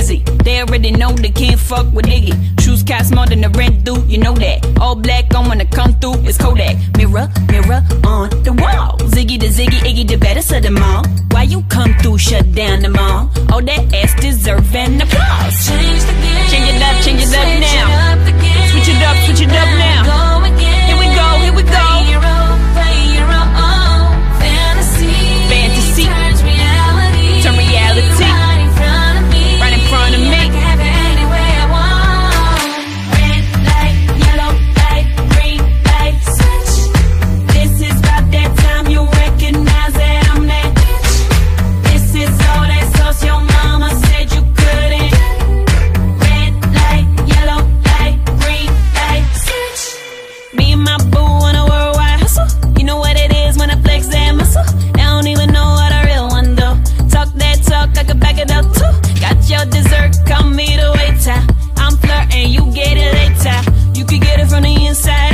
busy. They already know they can't fuck with Iggy. Shoes cost more than the rent due, you know that. All black, I'm gonna come through, it's Kodak. Mirror, mirror on the wall. Ziggy the Ziggy, Iggy the better. of them all. Why you come through, shut down the mall? All that ass deserving the inside.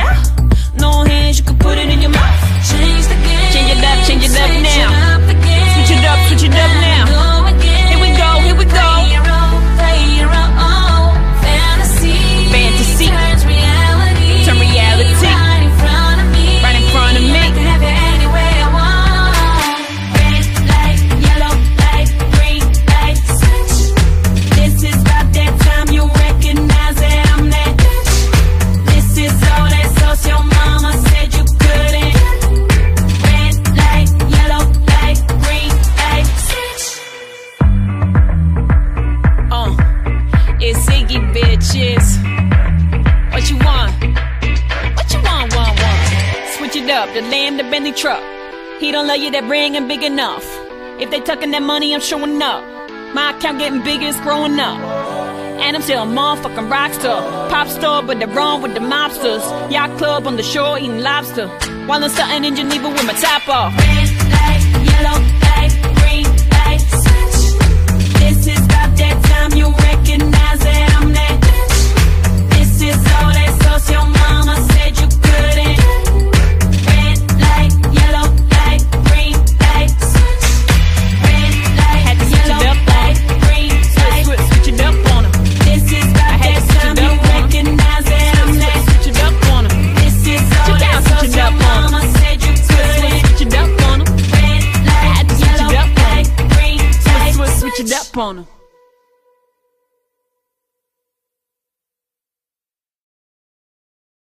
bitches. What you want? What you want, want, want? Switch it up, the lamb, the Bentley truck. He don't love you, that ring ain't big enough. If they tucking that money, I'm showing up. My account getting bigger, it's growing up. And I'm still a motherfucking rockstar. Pop star, but they're wrong with the mobsters. Yacht club on the shore eating lobster. While I'm stunting in Geneva with my top off. Red black, yellow light. respondam.